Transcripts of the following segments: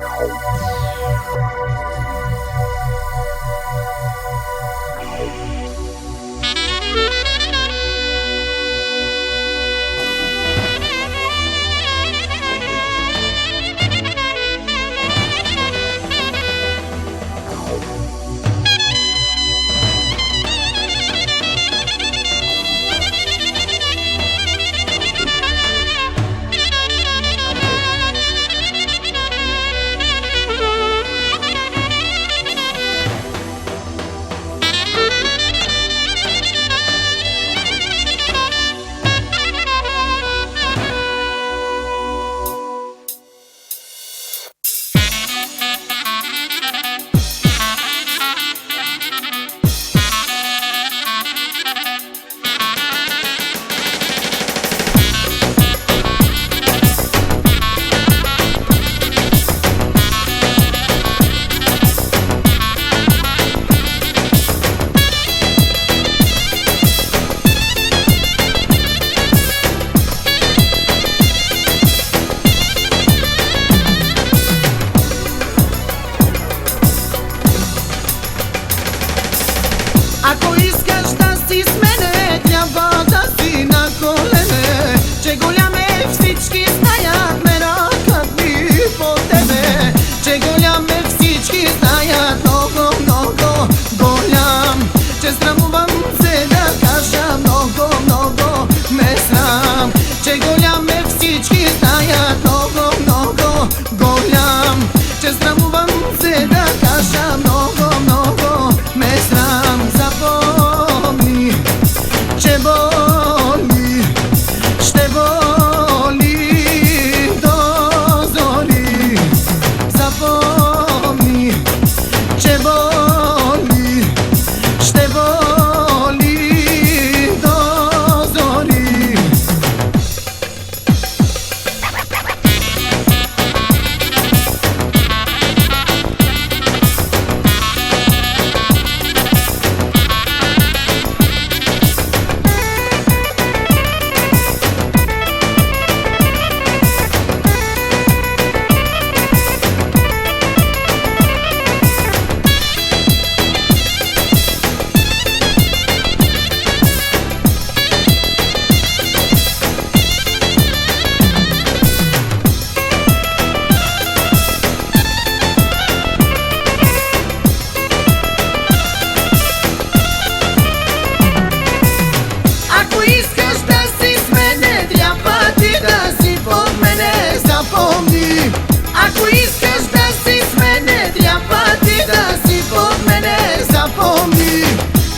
Thank you. Acogido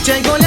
Llegó